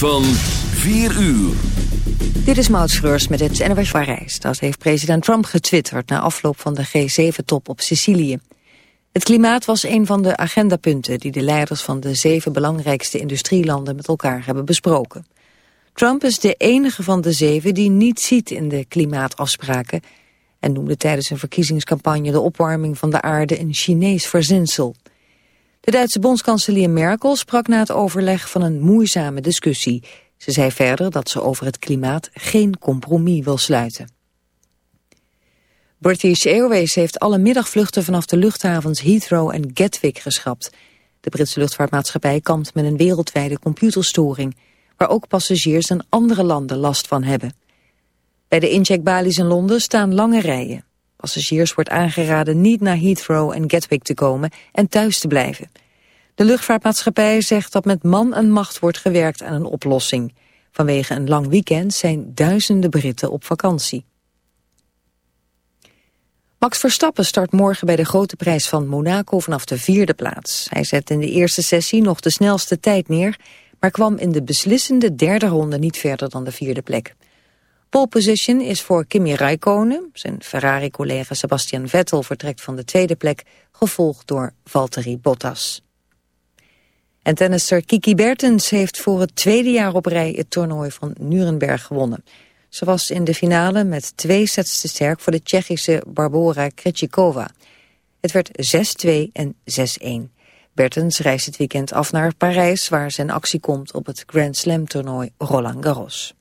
van 4 uur. Dit is Maud Schreurs met het NWS Parijs. Dat heeft president Trump getwitterd na afloop van de G7-top op Sicilië. Het klimaat was een van de agendapunten die de leiders van de zeven belangrijkste industrielanden met elkaar hebben besproken. Trump is de enige van de zeven die niet ziet in de klimaatafspraken en noemde tijdens een verkiezingscampagne de opwarming van de aarde een Chinees verzinsel. De Duitse bondskanselier Merkel sprak na het overleg van een moeizame discussie. Ze zei verder dat ze over het klimaat geen compromis wil sluiten. British Airways heeft alle middagvluchten vanaf de luchthavens Heathrow en Gatwick geschrapt. De Britse luchtvaartmaatschappij kampt met een wereldwijde computerstoring... waar ook passagiers in andere landen last van hebben. Bij de incheckbalies in Londen staan lange rijen. Passagiers wordt aangeraden niet naar Heathrow en Gatwick te komen en thuis te blijven. De luchtvaartmaatschappij zegt dat met man en macht wordt gewerkt aan een oplossing. Vanwege een lang weekend zijn duizenden Britten op vakantie. Max Verstappen start morgen bij de grote prijs van Monaco vanaf de vierde plaats. Hij zet in de eerste sessie nog de snelste tijd neer, maar kwam in de beslissende derde ronde niet verder dan de vierde plek. Pole position is voor Kimi Räikkönen. Zijn Ferrari-collega Sebastian Vettel vertrekt van de tweede plek, gevolgd door Valtteri Bottas. En tennisser Kiki Bertens heeft voor het tweede jaar op rij het toernooi van Nuremberg gewonnen. Ze was in de finale met twee sets te sterk voor de Tsjechische Barbora Krejcikova. Het werd 6-2 en 6-1. Bertens reist het weekend af naar Parijs, waar zijn actie komt op het Grand Slam toernooi Roland Garros.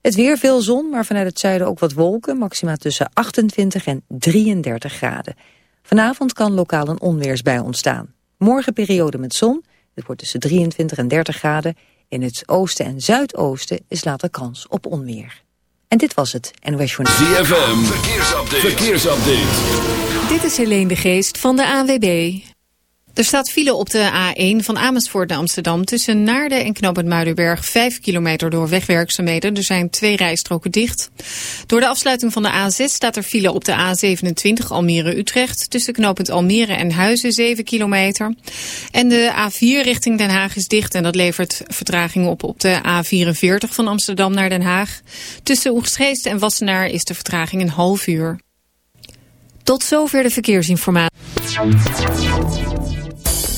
Het weer veel zon, maar vanuit het zuiden ook wat wolken. Maxima tussen 28 en 33 graden. Vanavond kan lokaal een onweersbui ontstaan. Morgen periode met zon. Het wordt tussen 23 en 30 graden. In het oosten en zuidoosten is later kans op onweer. En dit was het NOS Journal. ZFM, verkeersupdate. verkeersupdate. Dit is Helene de Geest van de AWB. Er staat file op de A1 van Amersfoort naar Amsterdam... tussen Naarden en Knoopend Muidenberg. 5 kilometer door wegwerkzaamheden. Er zijn twee rijstroken dicht. Door de afsluiting van de A6 staat er file op de A27 Almere-Utrecht... tussen Knoopend Almere en Huizen 7 kilometer. En de A4 richting Den Haag is dicht... en dat levert vertraging op op de A44 van Amsterdam naar Den Haag. Tussen Oegstgeest en Wassenaar is de vertraging een half uur. Tot zover de verkeersinformatie.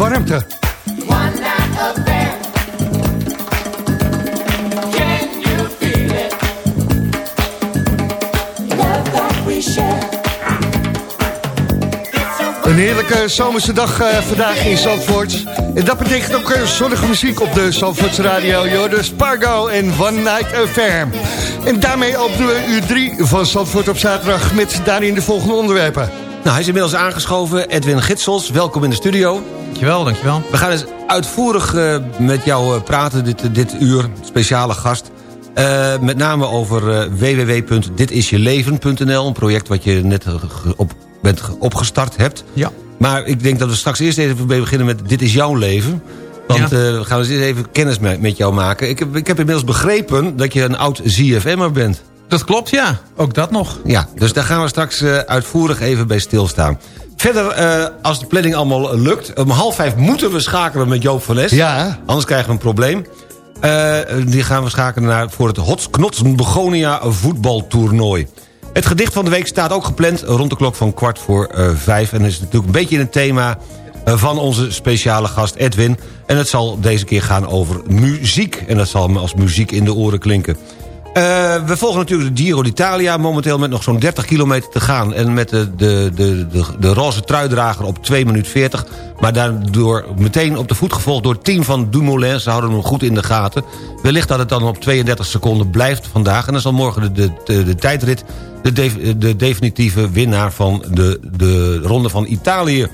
A Een heerlijke zomerse dag eh, vandaag in Zandvoort. En dat betekent ook eh, zonnige muziek op de Zandvoortse radio. Joh, Spargo en One Night Affair. En daarmee openen we uur 3 van Zandvoort op zaterdag... met daarin de volgende onderwerpen. Nou, hij is inmiddels aangeschoven. Edwin Gitsels, welkom in de studio. Dankjewel, dankjewel. We gaan eens uitvoerig eh, met jou eh, praten dit, dit uur. Speciale gast. Eh, met name over www.ditisjeleven.nl. Een project wat je net op, bent ge- opgestart hebt. Ja. Maar ik denk dat we straks eerst even beginnen met Dit is jouw leven. Want Ja. we gaan eens even kennis met, met jou maken. Ik heb, ik heb inmiddels begrepen dat je een oud ZFM'er bent. Dat klopt, ja. Ook dat nog. Ja, dus daar gaan we straks uitvoerig even bij stilstaan. Verder, eh, als de planning allemaal lukt... om half vijf moeten we schakelen met Joop van Les. Ja. Anders krijgen we een probleem. Eh, die gaan we schakelen naar, voor het Knotsen Begonia voetbaltoernooi. Het gedicht van de week staat ook gepland rond de klok van kwart voor eh, vijf. En is natuurlijk een beetje in het thema van onze speciale gast Edwin. En het zal deze keer gaan over muziek. En dat zal me als muziek in de oren klinken. Eh, we volgen natuurlijk de Giro d'Italia. Momenteel met nog zo'n 30 kilometer te gaan. En met de, de, de, de, roze truidrager op 2 minuten 40. Maar daardoor meteen op de voet gevolgd door het team van Dumoulin. Ze houden hem goed in de gaten. Wellicht dat het dan op 32 seconden blijft vandaag. En dan zal morgen de, de, de, tijdrit de, de definitieve winnaar van de, de Ronde van Italië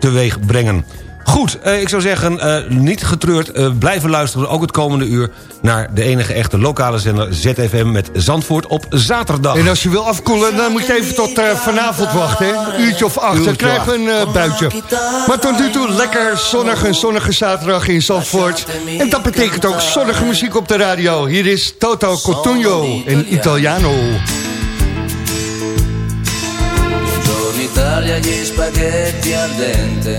teweeg brengen. Goed, eh, ik zou zeggen, eh, niet getreurd. eh, blijven luisteren, ook het komende uur... naar de enige echte lokale zender ZFM met Zandvoort op zaterdag. En als je wil afkoelen, dan moet je even tot eh, vanavond wachten. Hè? Uurtje of acht, dan Uurtje krijg je een eh, buitje. Maar tot nu toe lekker zonnig, een zonnige zaterdag in Zandvoort. En dat betekent ook zonnige muziek op de radio. Hier is Toto Cotugno in Italiano. Buongiorno Italia, gli spaghetti al dente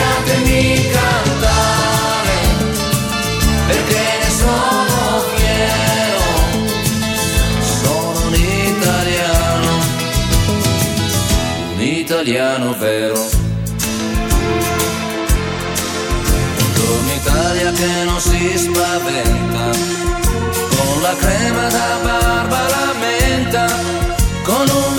Lasciatemi cantare perché ne sono fiero. Sono un italiano, un italiano vero. Buongiorno Italia che non si spaventa, con la crema da barba la con un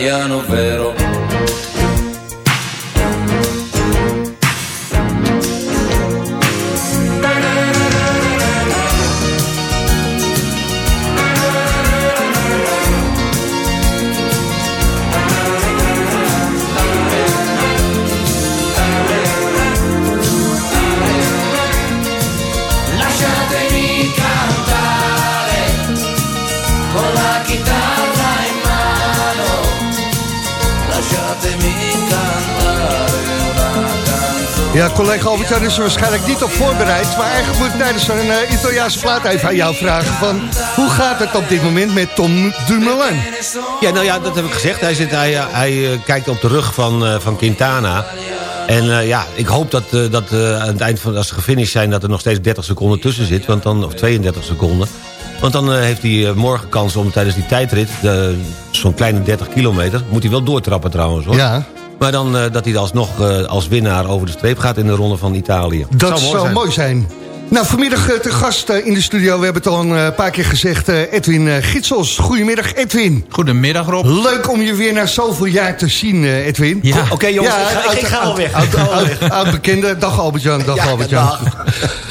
italiano vero. Ja, collega Albert-Jan is er waarschijnlijk niet op voorbereid... maar eigenlijk moet ik tijdens een eh, Italiaanse plaat even aan jou vragen... van hoe gaat het op dit moment met Tom Dumoulin? Ja, nou ja, dat heb ik gezegd. Hij, zit, hij, hij eh, kijkt op de rug van, eh, van Quintana. En ja, ik hoop dat, dat aan het eind van als ze gefinished zijn... dat er nog steeds 30 seconden tussen zit. Want dan, of 32 seconden. Want dan heeft hij morgen kans om tijdens die tijdrit... zo'n kleine 30 kilometer... moet hij wel doortrappen trouwens hoor. Ja, Maar dan eh, dat hij alsnog eh, als winnaar over de streep gaat... in de ronde van Italië. dat Zou zou mooi zijn. Nou, vanmiddag eh, te gast in de studio, we hebben het al een paar keer gezegd... eh, Edwin eh, Gitsels. Goedemiddag, Edwin. Goedemiddag Rob. Leuk om je weer na zoveel jaar te zien, eh, Edwin. Ja. Oké jongens, ik, ga, ik, ga al weg. Oud, oud, oud bekende. Dag Albert-Jan, dag Ja, Albert-Jan.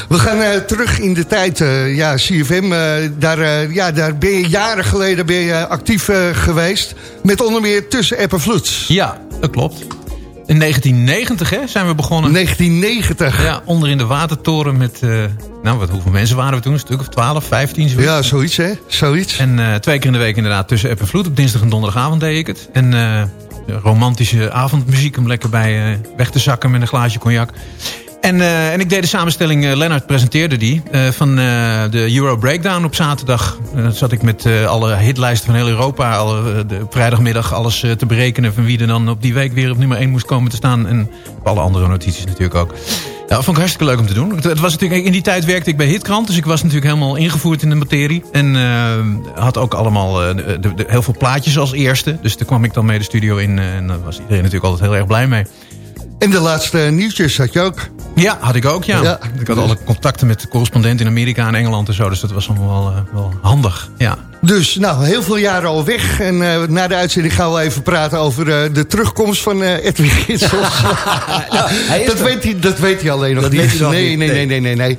We gaan eh, terug in de tijd. eh, ja, CFM, eh, daar, eh, ja, daar ben je jaren geleden ben je actief eh, geweest. Met onder meer Tussen App en Vloed. Ja, dat klopt. In 1990 hè, zijn we begonnen. 1990. Ja, onder in de watertoren met... eh, nou, wat, hoeveel mensen waren we toen? Een stuk of 12, 15? Zoiets. Ja, zoiets hè, zoiets. En eh, twee keer in de week inderdaad tussen app en vloed. Op dinsdag en donderdagavond deed ik het. En eh, romantische avondmuziek om lekker bij weg te zakken met een glaasje cognac. En, eh, en ik deed de samenstelling, eh, Lennart presenteerde die, eh, van de Euro Breakdown op zaterdag. En dan zat ik met alle hitlijsten van heel Europa, alle, de, vrijdagmiddag alles te berekenen van wie er dan op die week weer op nummer 1 moest komen te staan. En alle andere notities natuurlijk ook. Ja, vond ik hartstikke leuk om te doen. Het, was natuurlijk, in die tijd werkte ik bij Hitkrant, dus ik was natuurlijk helemaal ingevoerd in de materie. En had ook allemaal de, heel veel plaatjes als eerste. Dus daar kwam ik dan mee de studio in en daar was iedereen natuurlijk altijd heel erg blij mee. En de laatste nieuwtjes had je ook. Ja, had ik ook, ja. Ja. Ik had alle contacten met de correspondent in Amerika en Engeland en zo. Dus dat was allemaal wel, eh, wel handig, ja. Dus, nou, heel veel jaren al weg. En eh, na de uitzending gaan we even praten over eh, de terugkomst van Edwin is dat, weet hij, dat weet hij alleen nog Dat niet. nee, nee, nee, nee. nee, nee.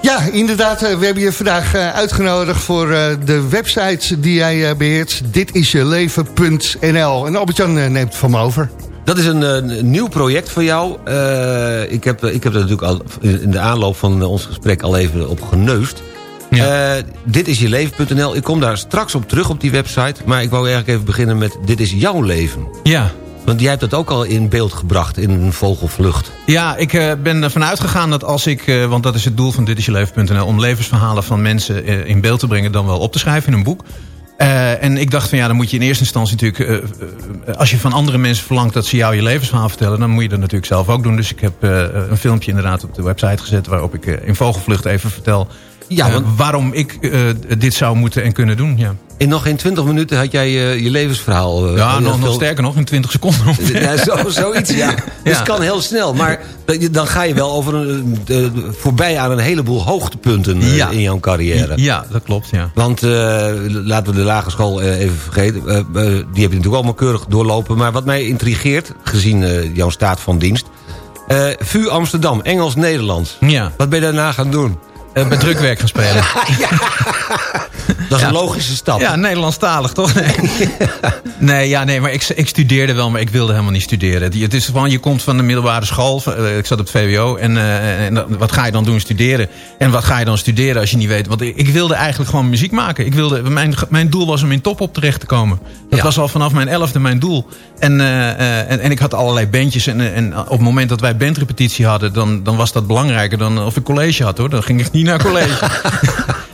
Ja, inderdaad, we hebben je vandaag uitgenodigd voor de website die jij eh, beheert. Ditisjeleven.nl. En Albert-Jan neemt het van me over. Dat is een, eh, nieuw project voor jou. Eh, ik, heb, ik heb er natuurlijk al in de aanloop van eh, ons gesprek al even op geneust. Ja. Eh, dit is je leven.nl. Ik kom daar straks op terug op die website. Maar ik wou eigenlijk even beginnen met Dit is jouw leven. Ja, Want jij hebt dat ook al in beeld gebracht in een vogelvlucht. Ja, ik eh, ben ervan uitgegaan dat als ik... eh, want dat is het doel van ditisjeleven.nl... om levensverhalen van mensen eh, in beeld te brengen... dan wel op te schrijven in een boek. Eh, en ik dacht van ja, dan moet je in eerste instantie natuurlijk... eh, eh, als je van andere mensen verlangt dat ze jou je levensverhaal vertellen... dan moet je dat natuurlijk zelf ook doen. Dus ik heb een filmpje inderdaad op de website gezet... waarop ik in vogelvlucht even vertel... Ja, eh, want- waarom ik eh, dit zou moeten en kunnen doen. Ja, In nog geen 20 minuten had jij eh, je levensverhaal. ja nog, nog veel- sterker nog, in 20 seconden. Ja, zo, zoiets, ja. Dus het kan heel snel. Maar dan ga je wel over een, voorbij aan een heleboel hoogtepunten Ja. in jouw carrière. Ja, dat klopt, ja. Want laten we de lagere school even vergeten. die heb je natuurlijk allemaal keurig doorlopen. Maar wat mij intrigeert, gezien jouw staat van dienst... VU Amsterdam, Engels-Nederlands. Ja, Wat ben je daarna gaan doen? Eh, bij drukwerk gaan spelen. Dat is Ja. een logische stap. Ja, Nederlandstalig, toch? Nee, nee, ja, nee maar ik, ik studeerde wel, maar ik wilde helemaal niet studeren. Het is gewoon, je komt van de middelbare school. eh, Ik zat op het VWO. En, eh, en wat ga je dan doen? Studeren. En wat ga je dan studeren als je niet weet? Want ik, ik wilde eigenlijk gewoon muziek maken. Ik wilde, mijn, mijn doel was om in top op terecht te komen. Dat Ja. was al vanaf mijn elfde mijn doel. En, eh, en, en ik had allerlei bandjes. En, en op het moment dat wij bandrepetitie hadden... Dan, dan was dat belangrijker dan of ik college had, hoor. Dan ging ik niet naar college.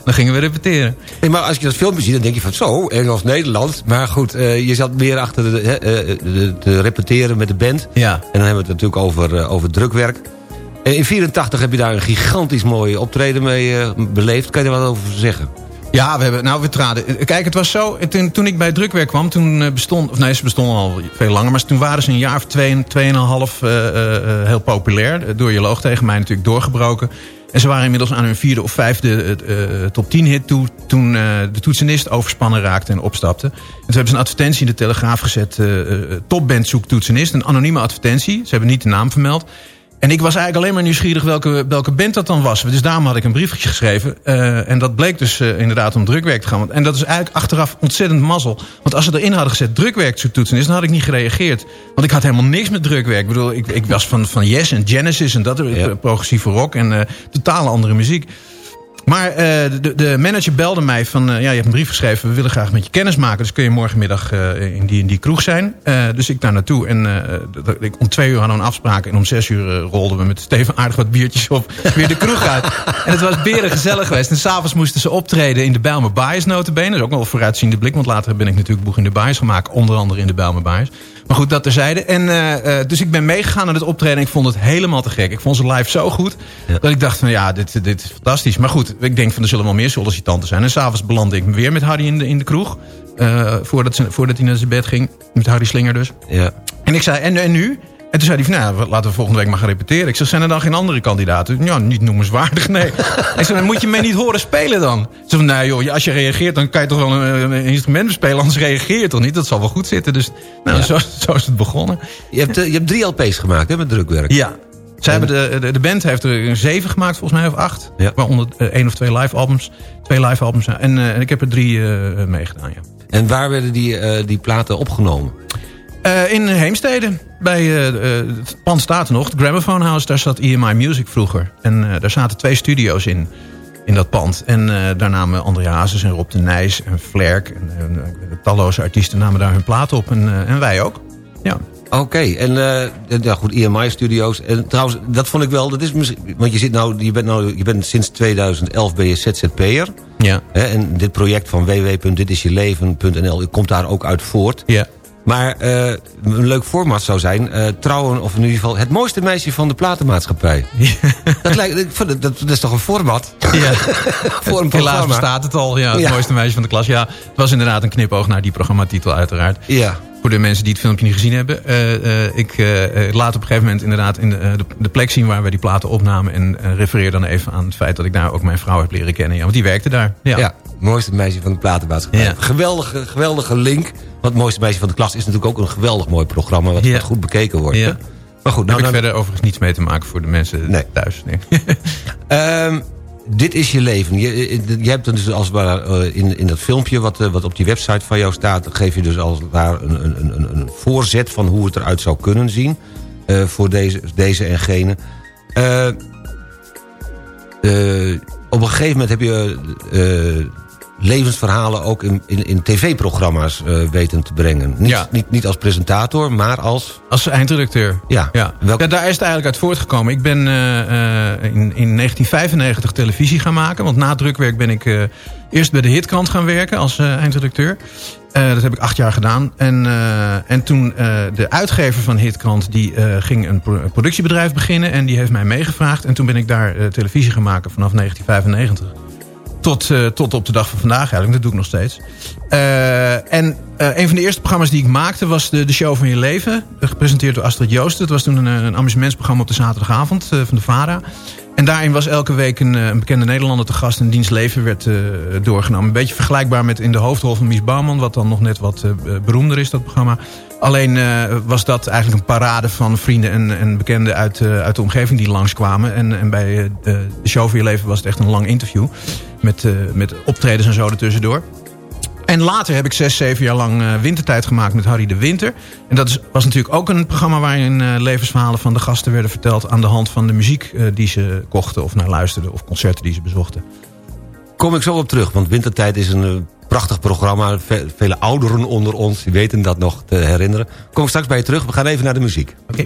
dan gingen we repeteren. Nee, maar als je dat filmpje ziet, dan denk je van zo, Engels-Nederlands. Maar goed, eh, je zat meer achter de, eh, de- te repeteren met de band. Ja. En dan hebben we het natuurlijk over, eh, over drukwerk. In 84 heb je daar een gigantisch mooi optreden mee beleefd. Kan je er wat over zeggen? Ja, we hebben, nou, we traden. Kijk, het was zo. Toen, ik bij drukwerk kwam, toen eh, bestond. Of nee, ze bestonden al veel langer. Maar toen waren ze een jaar of twee, tweeënhalf uh, uh, heel populair. Door je loog tegen mij natuurlijk doorgebroken. En ze waren inmiddels aan hun vierde of vijfde top 10 hit toe. Toen de toetsenist overspannen raakte en opstapte. En toen hebben ze een advertentie in de Telegraaf gezet. Topband zoekt toetsenist. Een anonieme advertentie. Ze hebben niet de naam vermeld. En ik was eigenlijk alleen maar nieuwsgierig welke, welke band dat dan was. Dus daarom had ik een briefje geschreven. Uh, en dat bleek dus uh, inderdaad om drukwerk te gaan. En dat is eigenlijk achteraf ontzettend mazzel. Want als ze erin hadden gezet drukwerk zoekt toetsenist... dan had ik niet gereageerd. Want ik had helemaal niks met drukwerk. Ik bedoel, ik, ik was van, van Yes en Genesis en dat. Ja. Progressieve rock en uh, totaal andere muziek. Maar uh, de, de, manager belde mij van... Uh, ja, je hebt een brief geschreven, we willen graag met je kennis maken. Dus kun je morgenmiddag uh, in, die, in die kroeg zijn. dus ik daar naartoe. En ik, om twee uur hadden we een afspraak. En om zes uur rolden we met Steven aardig wat biertjes op. weer de kroeg uit. En het was beren gezellig geweest. En s'avonds moesten ze optreden in de Bijlmer Baaiers notabene. Dat is ook een vooruitziende blik. Want later ben ik natuurlijk boeg in de Baaiers gemaakt. Onder andere in de Bijlmer Baaiers. Maar goed, dat terzijde. En, uh, dus ik ben meegegaan naar het optreden. En ik vond het helemaal te gek. Ik vond ze live zo goed. Ja. Dat ik dacht van ja, dit, dit is fantastisch. Maar goed, ik denk van er zullen wel meer sollicitanten zijn. En s'avonds belandde ik weer met Harry in de, in de kroeg. Uh, voordat, ze, voordat hij naar zijn bed ging. Met Harry Slinger dus. Ja. En ik zei, en, en nu? En toen zei hij van, nou, laten we volgende week maar gaan repeteren. Ik zeg, zijn er dan geen andere kandidaten? Ja, niet noemenswaardig, nee. ik zei, moet je mij niet horen spelen dan? Ze zei, nee joh, als je reageert, dan kan je toch wel een, een instrument bespelen. Anders reageer je toch niet? Dat zal wel goed zitten. Dus nou, ja. zo, zo, is het begonnen. Je hebt, uh, je hebt drie LP's gemaakt, hè, met drukwerk. Ja. Zij hebben de, de, de, band heeft er zeven gemaakt, volgens mij, of acht. Ja. Waaronder uh, één of twee live albums. Twee live albums. En, uh, en ik heb er drie uh, meegedaan, ja. En waar werden die, die platen opgenomen? Uh, in Heemstede. Bij uh, uh, het pand staat nog. Het Gramophone House, daar zat EMI Music vroeger. En daar zaten twee studio's in. In dat pand. En daar namen André Hazes en Rob de Nijs en Flerk. En, talloze artiesten namen daar hun platen op. En, en wij ook. Ja. Oké, okay. en uh, ja, goed, EMI Studios. En trouwens, dat vond ik wel, dat is misschien, want je zit nou, je bent nou, je bent sinds 2011 ben je ZZP'er. Ja. Hè, en dit project van www.ditisjeleven.nl komt daar ook uit voort. Ja. Maar uh, een leuk format zou zijn, uh, trouwen, of in ieder geval het mooiste meisje van de platenmaatschappij. Ja. Dat, lijkt, dat, dat, is toch een format? Ja. Voor een Helaas bestaat het al, ja, het ja. mooiste meisje van de klas. Ja, het was inderdaad een knipoog naar die programmatitel uiteraard. Ja. Voor de mensen die het filmpje niet gezien hebben. Uh, uh, ik uh, laat op een gegeven moment inderdaad in de, de, plek zien waar we die platen opnamen. En refereer dan even aan het feit dat ik daar ook mijn vrouw heb leren kennen. Ja, want die werkte daar. Ja, ja mooiste meisje van de platenmaatschappij. Ja. Geweldige, geweldige link. Want het mooiste meisje van de klas is natuurlijk ook een geweldig mooi programma. Wat, goed bekeken wordt. Ja. Maar goed, nou, heb ik verder overigens niets mee te maken voor de mensen nee. thuis. Nee. um, dit is je leven. Je, je hebt dus als het ware in, in dat filmpje wat, wat op die website van jou staat... geef je dus als ware een, een, een, een voorzet van hoe het eruit zou kunnen zien... Voor deze, deze en gene. Op een gegeven moment heb je levensverhalen ook in, in, in tv-programma's eh, weten te brengen. Niet, Ja. niet, niet als presentator, maar als... Als eindredacteur. Ja, Ja. welk- ja, daar is het eigenlijk uit voortgekomen. Ik ben eh, eh, in, in 1995 televisie gaan maken. Want na drukwerk ben ik eerst bij de Hitkrant gaan werken als eindredacteur. Dat heb ik acht jaar gedaan. En, en toen de uitgever van Hitkrant... die ging een, pro- een productiebedrijf beginnen... en die heeft mij meegevraagd. En toen ben ik daar televisie gaan maken vanaf 1995. Tot, eh, tot op de dag van vandaag eigenlijk. Dat doe ik nog steeds. Eh, en eh, een van de eerste programma's die ik maakte was de, de Show van Je Leven. Gepresenteerd door Astrid Joosten. Het was toen een, een amusementsprogramma op de zaterdagavond van de VARA. En daarin was elke week een, een bekende Nederlander te gast. En diens leven werd doorgenomen. Een beetje vergelijkbaar met In de Hoofdrol van Mies Bouwman. Wat dan nog net wat beroemder is, dat programma. Alleen eh, was dat eigenlijk een parade van vrienden en, en bekenden uit, eh, uit de omgeving die langskwamen. En, en bij eh, de, Show van Je Leven was het echt een lang interview. Met, met optredens en zo ertussendoor. En later heb ik zes, zeven jaar lang wintertijd gemaakt met Harry de Winter. En dat is, was natuurlijk ook een programma waarin levensverhalen van de gasten werden verteld... aan de hand van de muziek die ze kochten of naar luisterden of concerten die ze bezochten. Kom ik zo op terug, want Wintertijd is een prachtig programma. Ve- vele ouderen onder ons die weten dat nog te herinneren. Kom ik straks bij je terug, we gaan even naar de muziek. Oké.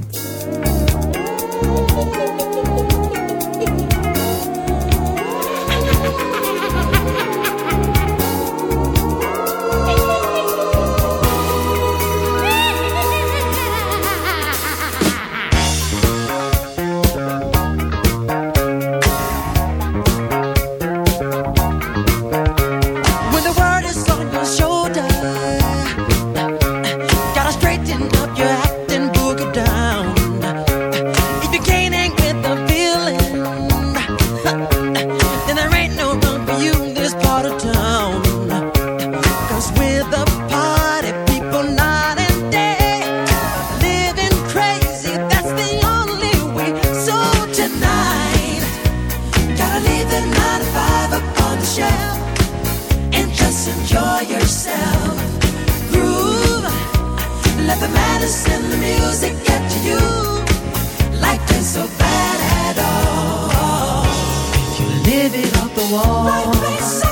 Live it off the wall.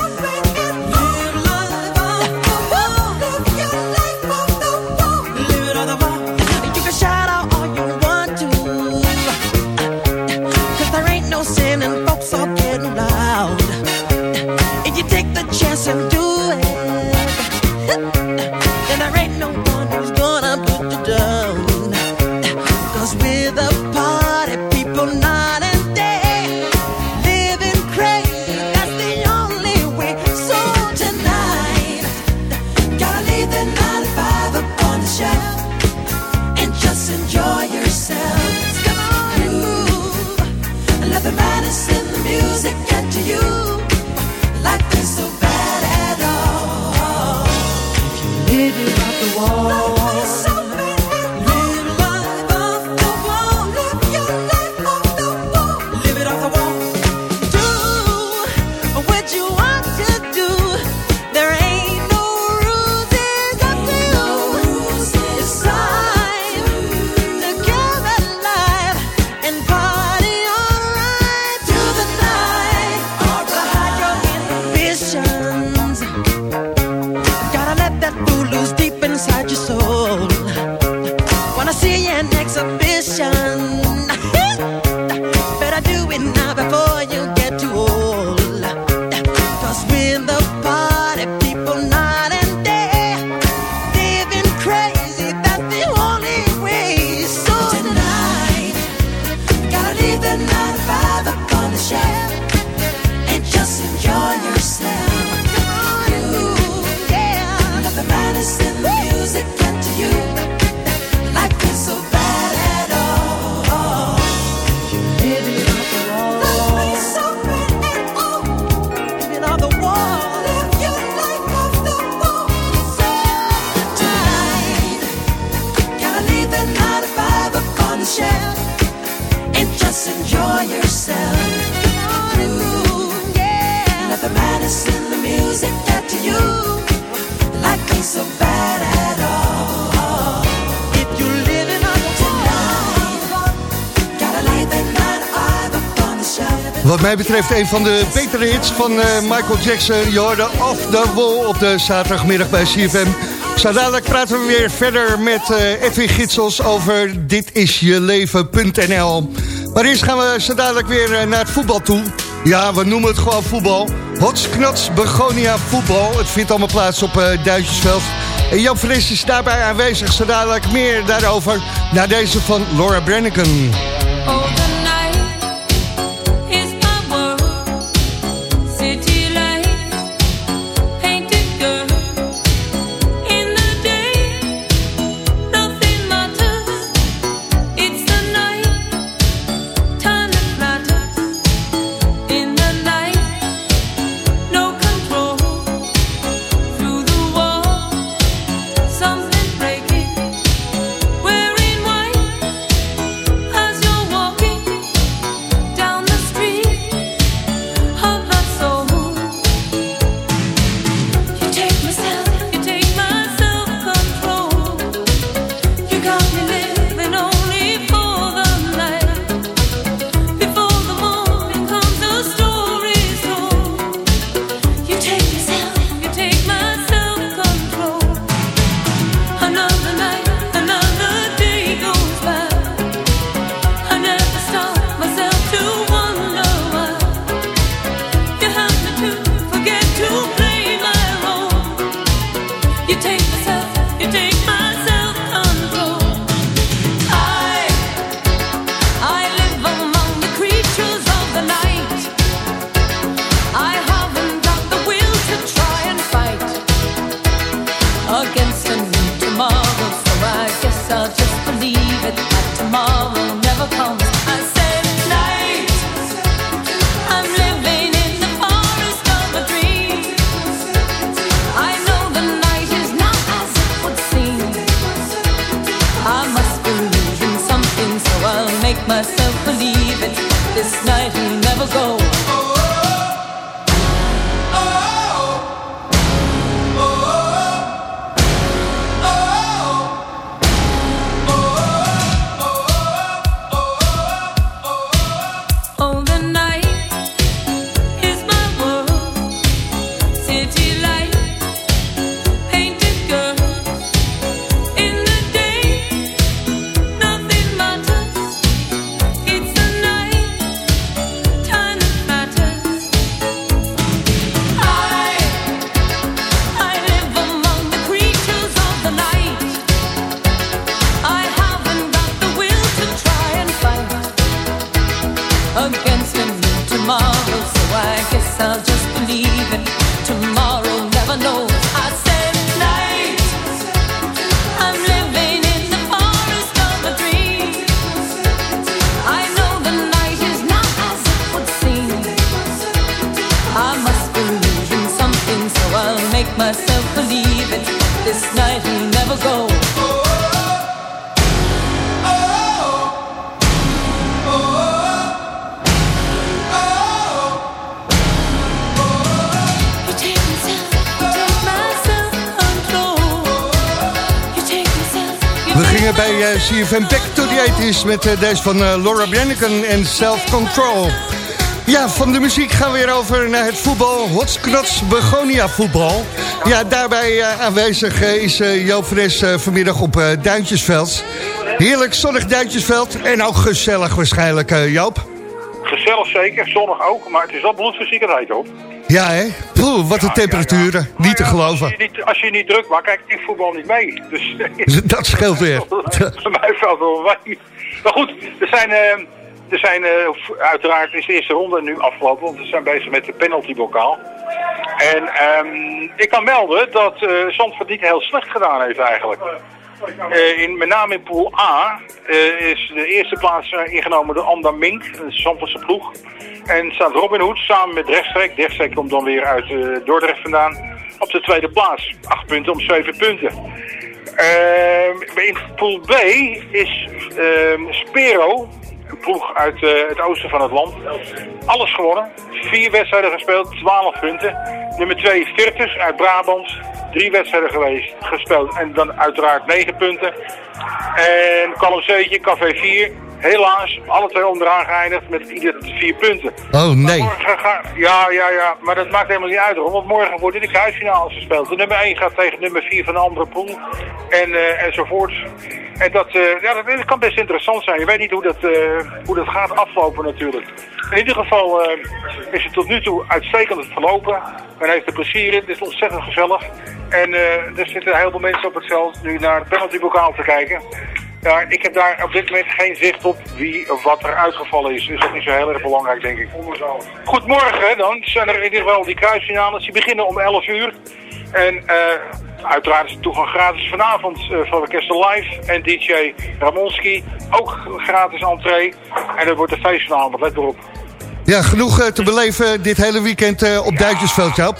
Mij betreft een van de betere hits van eh, Michael Jackson. Je hoorde Off the Wall op de zaterdagmiddag bij CFM. Zo dadelijk praten we weer verder met eh Edwin Gitsels over ditisjeleven.nl. Maar eerst gaan we zo dadelijk weer eh, naar het voetbal toe. Ja, we noemen het gewoon voetbal. Hots, knots, begonia voetbal. Het vindt allemaal plaats op Duitsersveld. En Jan Fris is daarbij aanwezig. Zo dadelijk meer daarover naar deze van Laura Brenneken. Tomorrow CFM Back to the 80s met eh, deze van eh, Laura Brenneken en Self Control. Ja, van de muziek gaan we weer over naar het voetbal. Hotsknots Begonia voetbal. Ja, daarbij eh, aanwezig is Joop Fres vanmiddag op Duintjesveld. Heerlijk zonnig Duintjesveld en ook gezellig waarschijnlijk, Joop. Gezellig zeker, zonnig ook, maar het is wel bloedverziekerd heet hoor. Ja, hè? Poeh, wat Ja, temperaturen. ja, ja. Niet te geloven. Als je, niet, als je niet druk maakt, kijk, ik voetbal niet mee. Dus Dat scheelt weer. Voor mij valt wel mee. Maar goed, er zijn, eh, er zijn eh, uiteraard is de eerste ronde nu afgelopen, want we zijn bezig met de penaltybokaal. En ehm, ik kan melden dat eh Zandvoort niet heel slecht gedaan heeft eigenlijk. Eh, in, met name in pool A eh, is de eerste plaats eh, ingenomen door Amda Mink, een Zandvoortse ploeg. En staat Robin Hood samen met Rechtstreek. Rechtstreek komt dan weer uit Dordrecht vandaan. Op de tweede plaats. Acht punten om zeven punten. In pool B is Spero, een ploeg uit eh, het oosten van het land, alles gewonnen. Vier wedstrijden gespeeld, 12 punten. Nummer 2 Virtus uit Brabant, drie wedstrijden geweest, gespeeld en dan uiteraard 9 punten. En Kalmzeetje, Café 4, helaas alle twee onderaan geëindigd met ieder vier punten. Oh, nee. Morgen ga, ja, ja, ja, maar dat maakt helemaal niet uit hoor, want morgen worden de kruisfinales gespeeld. De nummer 1 gaat tegen nummer 4 van de andere pool en, eh, enzovoort. En dat, eh, ja, dat, kan best interessant zijn. Je weet niet hoe dat, eh, hoe dat gaat aflopen natuurlijk. In ieder geval is het tot nu toe uitstekend verlopen. Men heeft er plezier in, het is ontzettend gezellig. En er zitten heel veel mensen op het veld nu naar het penaltybokaal te kijken. Ja, ik heb daar op dit moment geen zicht op wie of wat er uitgevallen is. Dus dat is niet zo heel erg belangrijk, denk ik. Goed, morgen dan zijn er in ieder geval die kruisfinales. Die beginnen om 11 uur. En eh, uiteraard is het toegang gratis vanavond eh, van Orkester Live. En DJ Ramonski, ook gratis entree. En dat wordt een feestvanavond, let erop. Ja, genoeg eh, te beleven dit hele weekend op Duitsersveld, Joop.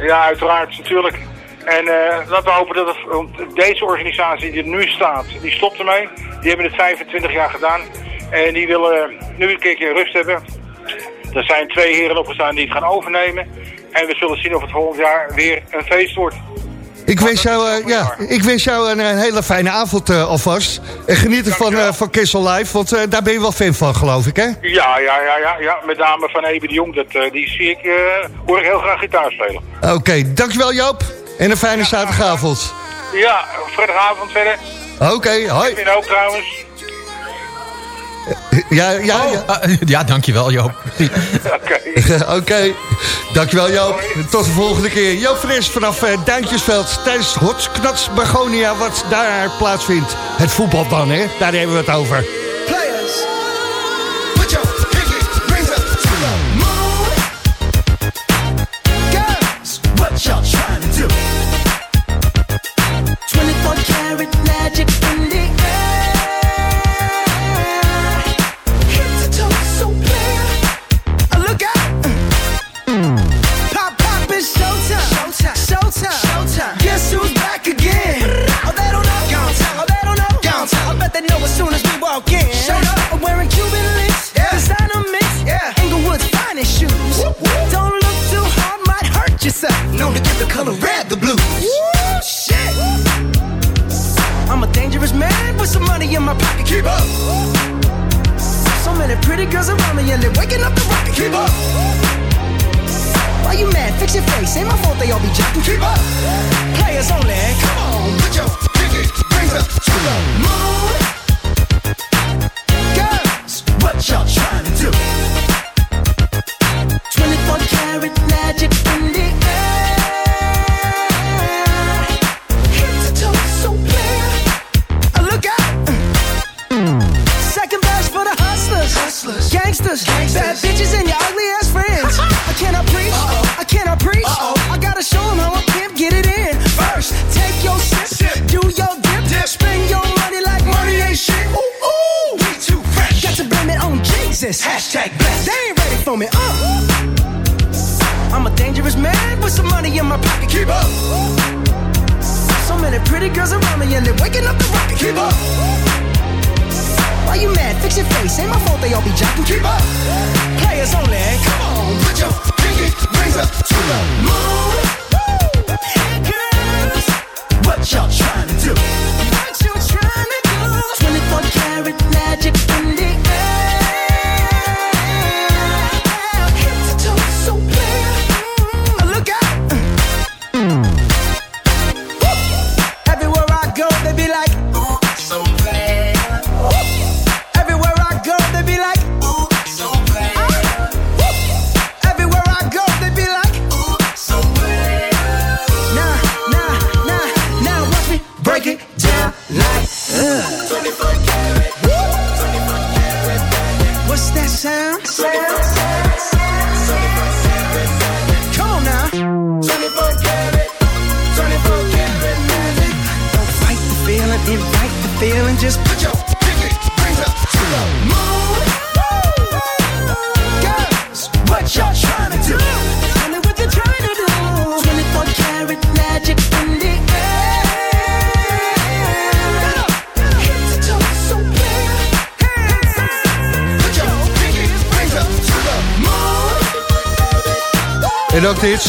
Ja, uiteraard, natuurlijk. En eh, laten we hopen dat het, want deze organisatie die er nu staat, die stopt ermee. Die hebben het 25 jaar gedaan. En die willen nu een keertje rust hebben. Er zijn twee heren opgestaan die het gaan overnemen. En we zullen zien of het volgend jaar weer een feest wordt. Ik wens jou, eh, ja, ik wens jou een, een hele fijne avond eh, alvast. En geniet ervan van, eh, van Kessel Live, want eh, daar ben je wel fan van, geloof ik, hè? Ja, ja, ja, ja, ja. Met name van Ebe de Jong, dat, eh, die zie ik, eh, hoor ik heel graag gitaar spelen. Oké, dankjewel Joop. En een fijne zaterdagavond. Ja, vrijdagavond verder. Oké, hoi. Ik ben ook trouwens. Ja, ja, ja. Ah, ja, dankjewel Joop. Oké. Oké, dankjewel Joop. Tot de volgende keer. Joop Fris vanaf eh, Duintjesveld tijdens Hot Knats Begonia, wat daar plaatsvindt. Het voetbal dan, hè? Daar hebben we het over. Players,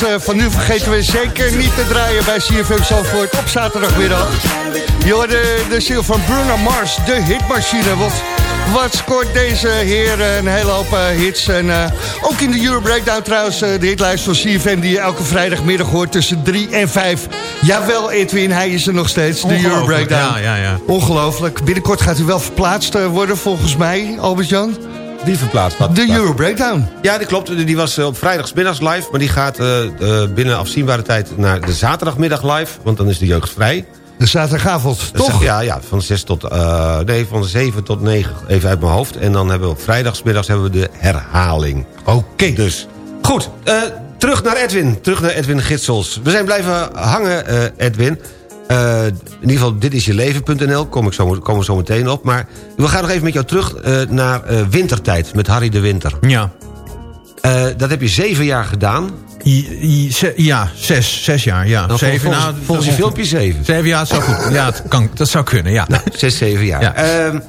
Eh, van nu vergeten we zeker niet te draaien bij CFM Zandvoort op zaterdagmiddag. Je hoorde de ziel van Bruno Mars, de hitmachine. Want Wat scoort deze heer een hele hoop eh, hits. En eh, ook in de Euro Breakdown trouwens, de hitlijst van CFM... die je elke vrijdagmiddag hoort tussen 3 en 5. Jawel, Edwin, hij is er nog steeds, de Euro Ongelooflijk, Breakdown. ja, ja, ja. Ongelooflijk. Binnenkort gaat hij wel verplaatst worden, volgens mij, Albert-Jan. Die verplaatst? De Euro Breakdown. Ja, die klopt. Die was eh, op vrijdagmiddags live. Maar die gaat eh, eh, binnen afzienbare tijd naar de zaterdagmiddag live. Want dan is de jeugd vrij. De zaterdagavond, Dus, toch? Ja, ja van, 6 tot, nee, van 7 tot 9, even uit mijn hoofd. En dan hebben we op vrijdagsmiddags hebben we de herhaling. Oké. Dus, goed. terug naar Edwin. Terug naar Edwin Gitsels. We zijn blijven hangen, Edwin. Eh, in ieder geval, dit is je leven.nl. Kom ik zo, komen we zo meteen op. Maar we gaan nog even met jou terug eh, naar eh, wintertijd. Met Harry de Winter. Ja. Dat heb je zeven jaar gedaan. I- I- ze- Ja, zes, zes jaar, ja. Nou, Zeven, volgens, nou, volgens je filmpje zeven. Zeven jaar, zou, goed, ja, het kan, dat zou kunnen, ja. Zes, zeven jaar. Ja. Ehm,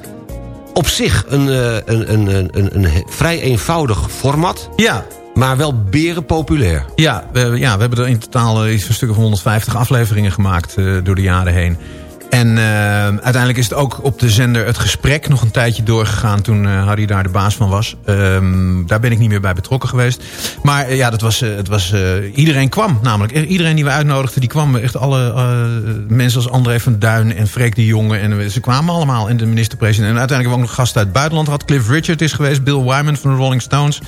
op zich een, een, een, een, vrij eenvoudig format. Ja, Maar wel beren populair. Ja, we, ja, we hebben er in totaal eh, iets van een stuk of 150 afleveringen gemaakt eh, door de jaren heen. En eh, uiteindelijk is het ook op de zender het gesprek nog een tijdje doorgegaan toen eh, Harry daar de baas van was. Ehm, daar ben ik niet meer bij betrokken geweest. Maar eh, ja, dat was, het was, iedereen kwam namelijk. Iedereen die we uitnodigden, die kwam. Echt alle mensen als André van Duin en Freek de Jonge. En ze kwamen allemaal. En de minister-president. En uiteindelijk hebben we ook nog gasten uit het buitenland gehad. Cliff Richard is geweest. Bill Wyman van de Rolling Stones.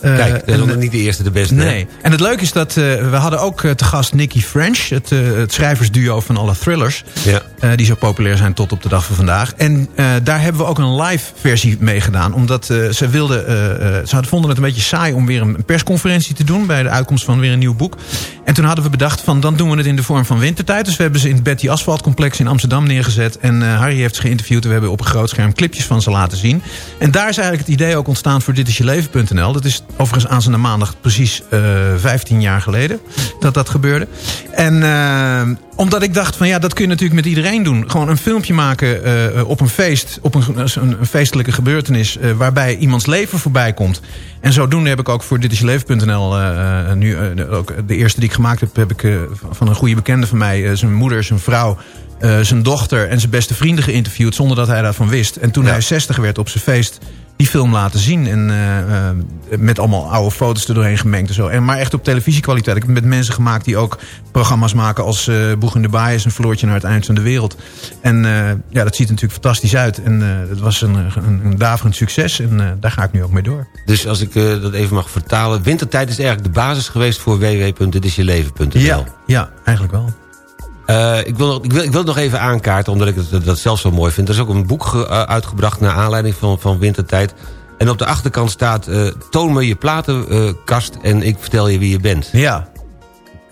Kijk, dat is en- niet de eerste de beste. hè? Nee. En het leuke is dat we hadden ook te gast Nicky French. Het, het schrijversduo van alle thrillers. Ja. Eh, die zo populair zijn tot op de dag van vandaag. En eh, daar hebben we ook een live versie mee gedaan. Omdat eh, ze wilden... ze vonden het een beetje saai om weer een persconferentie te doen... bij de uitkomst van weer een nieuw boek. En toen hadden we bedacht van dan doen we het in de vorm van wintertijd. Dus we hebben ze in het Betty Asphalt complex in Amsterdam neergezet. En Harry heeft ze geïnterviewd. En we hebben op een groot scherm clipjes van ze laten zien. En daar is eigenlijk het idee ook ontstaan voor ditisjeleven.nl. Dat is overigens aanstaande maandag precies eh 15 jaar geleden dat dat gebeurde. En omdat ik dacht van ja, dat kun je natuurlijk met iedereen doen. Gewoon een filmpje maken eh, op een feest, op een, een, feestelijke gebeurtenis... eh, waarbij iemands leven voorbij komt. En zodoende heb ik ook voor ditisjeleven.nl eh, eh, nu ook de eerste die ik gemaakt heb... heb ik van een goede bekende van mij, zijn moeder, zijn vrouw... zijn dochter en zijn beste vrienden geïnterviewd... zonder dat hij daarvan wist. En toen hij 60 werd op zijn feest die film laten zien. En eh, eh, met allemaal oude foto's er doorheen gemengd en zo. En, maar echt op televisiekwaliteit. Ik heb met mensen gemaakt die ook programma's maken als eh Boeg in de Baai is een verloortje naar het eind van de wereld. En ja, dat ziet er natuurlijk fantastisch uit. En het was een, een, een daverend succes. En daar ga ik nu ook mee door. Dus als ik dat even mag vertalen. Wintertijd is eigenlijk de basis geweest voor www.ditisjeleven.nl. Ja, ja, eigenlijk wel. Eh, ik, wil, ik, wil, ik wil het nog even aankaarten, omdat ik het, dat zelf zo mooi vind. Er is ook een boek eh, uitgebracht naar aanleiding van, van Wintertijd. En op de achterkant staat... eh, toon me je platenkast en ik vertel je wie je bent. Ja.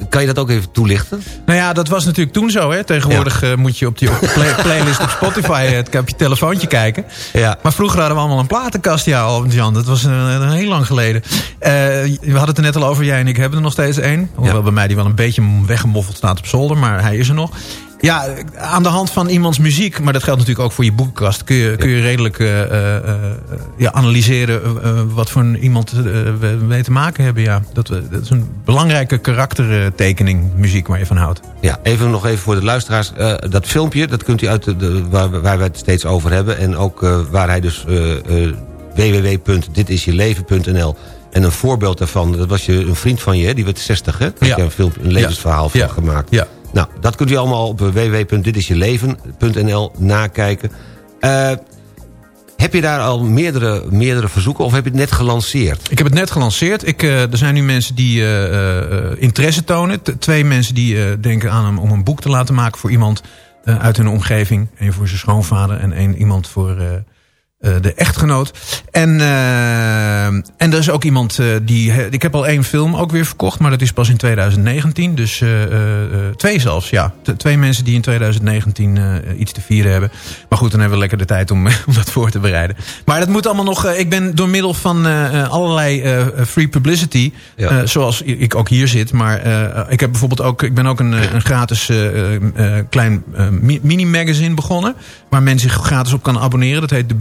Kan je dat ook even toelichten? Nou ja, dat was natuurlijk toen zo. Hè. Tegenwoordig eh, moet je op die play- playlist op Spotify eh, op je telefoontje kijken. Ja. Maar vroeger hadden we allemaal een platenkast, ja, Albert-Jan. Dat was eh, heel lang geleden. We hadden het er net al over, jij en ik hebben er nog steeds één. Hoewel bij mij die wel een beetje weggemoffeld staat op zolder, maar hij is er nog. Ja, aan de hand van iemands muziek, maar dat geldt natuurlijk ook voor je boekenkast... kun je, kun je redelijk eh, eh, eh, ja, analyseren wat voor een iemand we mee te maken hebben. Ja. Dat, dat is een belangrijke karaktertekening, muziek waar je van houdt. Ja, even nog even voor de luisteraars. Dat filmpje, dat kunt u uit de, de- waar, waar we het steeds over hebben. En ook waar hij dus www.ditisjeleven.nl en een voorbeeld daarvan, dat was je, een vriend van je, hè, die werd 60, hè? Daar heb je een, film, een levensverhaal van Ja. gemaakt. Ja. Nou, dat kunt u allemaal op www.ditisjeleven.nl nakijken. Eh, heb je daar al meerdere, meerdere verzoeken of heb je het net gelanceerd? Ik heb het net gelanceerd. Ik, eh, er zijn nu mensen die eh, eh, interesse tonen. Twee mensen die eh, denken aan hem om een boek te laten maken voor iemand eh, uit hun omgeving. Eén voor zijn schoonvader en één iemand voor eh, eh, de echtgenoot. En, eh, en er is ook iemand eh, die... Ik heb al één film ook weer verkocht, maar dat is pas in 2019. Dus eh, eh, eh, twee zelfs, ja. T- twee mensen die in 2019 eh, iets te vieren hebben. Maar goed, dan hebben we lekker de tijd om, om dat voor te bereiden. Maar dat moet allemaal nog... eh, ik ben door middel van eh, eh, allerlei eh, free publicity... Ja. eh, zoals ik ook hier zit. Maar eh, ik heb bijvoorbeeld ook... Ik ben ook een, eh, een gratis eh, eh, eh, klein eh, mi- mini-magazine begonnen. Waar men zich gratis op kan abonneren. Dat heet De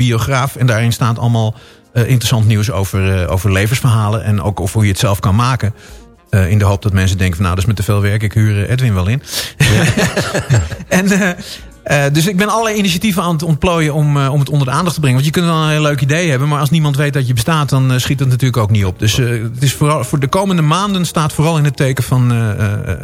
En daarin staat allemaal eh, interessant nieuws over, eh, over levensverhalen. En ook over hoe je het zelf kan maken. Eh, in de hoop dat mensen denken van nou, dat is met te veel werk. Ik huur Edwin wel in. en, eh, dus ik ben alle initiatieven aan het ontplooien om, eh, om het onder de aandacht te brengen. Want je kunt wel een heel leuk idee hebben, maar als niemand weet dat je bestaat, dan eh, schiet het natuurlijk ook niet op. Dus het is vooral, voor de komende maanden staat vooral in het teken van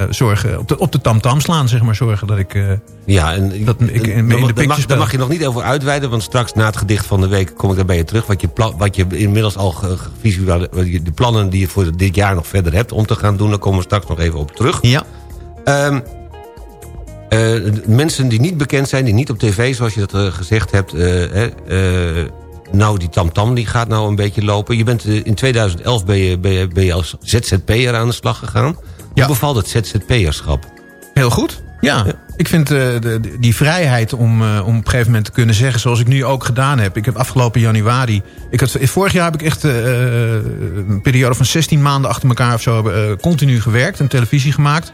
zorgen, op de, op de tamtam slaan, zeg maar. Zorgen dat ik. Ja, en Dat ik in- de mag, daar mag je nog niet over uitweiden, want straks na het gedicht van de week kom ik daar bij je terug. Wat je, wat je inmiddels al gevisualiseerd, de plannen die je voor dit jaar nog verder hebt om te gaan doen, daar komen we straks nog even op terug. ja. Ehm, eh, mensen die niet bekend zijn, die niet op tv, zoals je dat eh, gezegd hebt. eh, eh, nou, die tamtam die gaat nou een beetje lopen. Je bent, eh, in 2011 ben je, ben, je, ben je als ZZP'er aan de slag gegaan. Ja. Hoe bevalt het ZZP'erschap? Heel goed. Ja, ik vind eh, de, die vrijheid om, eh, om op een gegeven moment te kunnen zeggen... zoals ik nu ook gedaan heb. Ik heb afgelopen januari... Ik had, vorig jaar heb ik echt eh, een periode van 16 maanden achter elkaar of zo... eh, continu gewerkt en televisie gemaakt.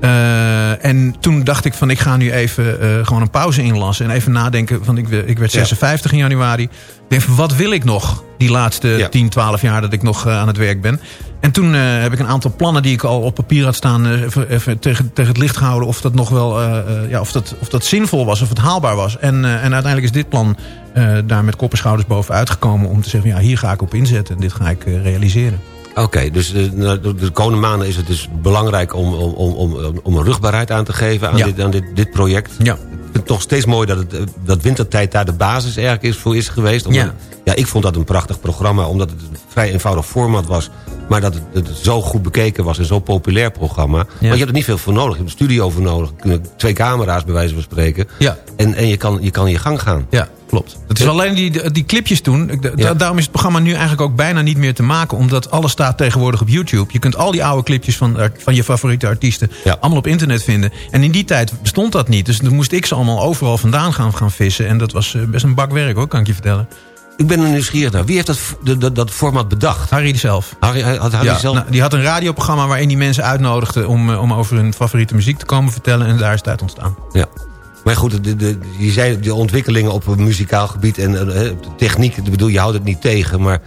Eh, en toen dacht ik van ik ga nu even eh, gewoon een pauze inlassen. En even nadenken. Van ik, ik werd Ja. 56 in januari. Ik denk van wat wil ik nog die laatste Ja. 10, 12 jaar dat ik nog eh, aan het werk ben. En toen eh, heb ik een aantal plannen die ik al op papier had staan... eh, even, even tegen, tegen het licht gehouden of dat nog wel eh, eh, ja, of dat, of dat zinvol was, of het haalbaar was. En, eh, en uiteindelijk is dit plan eh, daar met kop en schouders bovenuit gekomen... om te zeggen, ja, hier ga ik op inzetten en dit ga ik eh, realiseren. Oké, dus de, de, de komende maanden is het dus belangrijk om, om, om, om, om een rugbaarheid aan te geven aan, Ja. dit, aan dit, dit project. Ja. Ik vind het toch steeds mooi dat, het, eh, dat wintertijd daar de basis eigenlijk is, voor is geweest. Omdat- Ja. ja, ik vond dat een prachtig programma, omdat het een vrij eenvoudig format was. Maar dat het, zo goed bekeken was en zo'n populair programma. Want je hebt er niet veel voor nodig. Je hebt een studio voor nodig. Twee camera's bij wijze van spreken. Ja. En, en je, kan, je kan je gang gaan. Ja, klopt. Het is alleen die, die clipjes toen. Ja. Daarom is het programma nu eigenlijk ook bijna niet meer te maken. Omdat alles staat tegenwoordig op YouTube. Je kunt al die oude clipjes van, art- van je favoriete artiesten... Ja. allemaal op internet vinden. En in die tijd bestond dat niet. Dus dan moest ik ze allemaal overal vandaan gaan, gaan vissen. En dat was eh, best een bak werk hoor, kan ik je vertellen. Ik ben er nieuwsgierig naar. Wie heeft dat, dat, dat, format bedacht? Harry zelf. Harry, had Harry Ja, zelf... nou, die had een radioprogramma waarin die mensen uitnodigde... Om, eh, om over hun favoriete muziek te komen vertellen. En daar is het uit ontstaan. Ja. Maar goed, de, de, je zei de ontwikkelingen op een muzikaal gebied en eh, de techniek, ik bedoel, je houdt het niet tegen, maar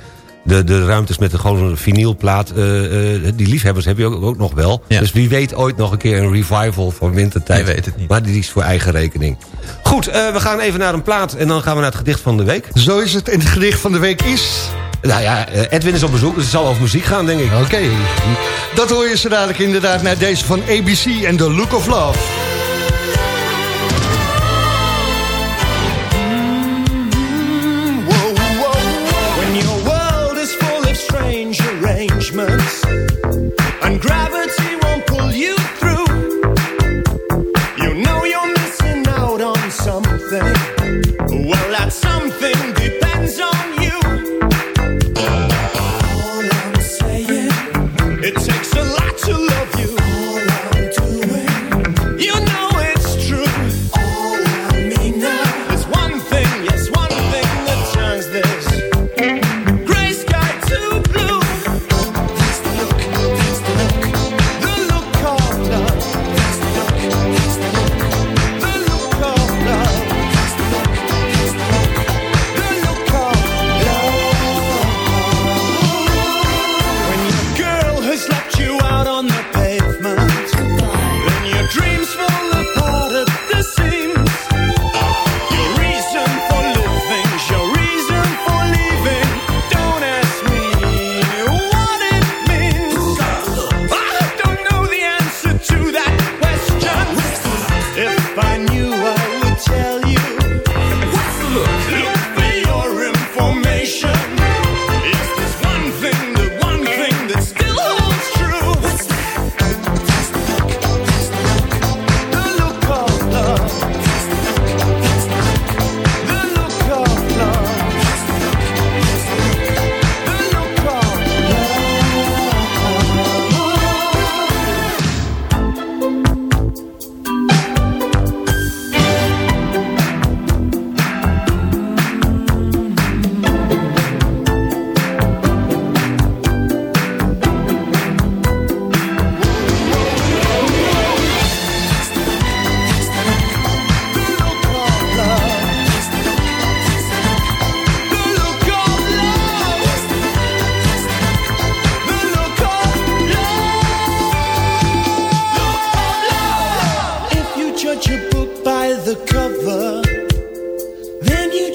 de, de ruimtes met een, gewoon een vinylplaat, eh, eh, die liefhebbers heb je ook, ook nog wel. Ja. Dus wie weet ooit nog een keer een revival van wintertijd. Je weet het niet. Maar die is voor eigen rekening. Goed, eh, we gaan even naar een plaat en dan gaan we naar het gedicht van de week. Zo is het. En het gedicht van de week is... Nou ja, Edwin is op bezoek, dus het zal over muziek gaan, denk ik. Oké. Dat hoor je zo dadelijk inderdaad naar deze van ABC en The Look of Love.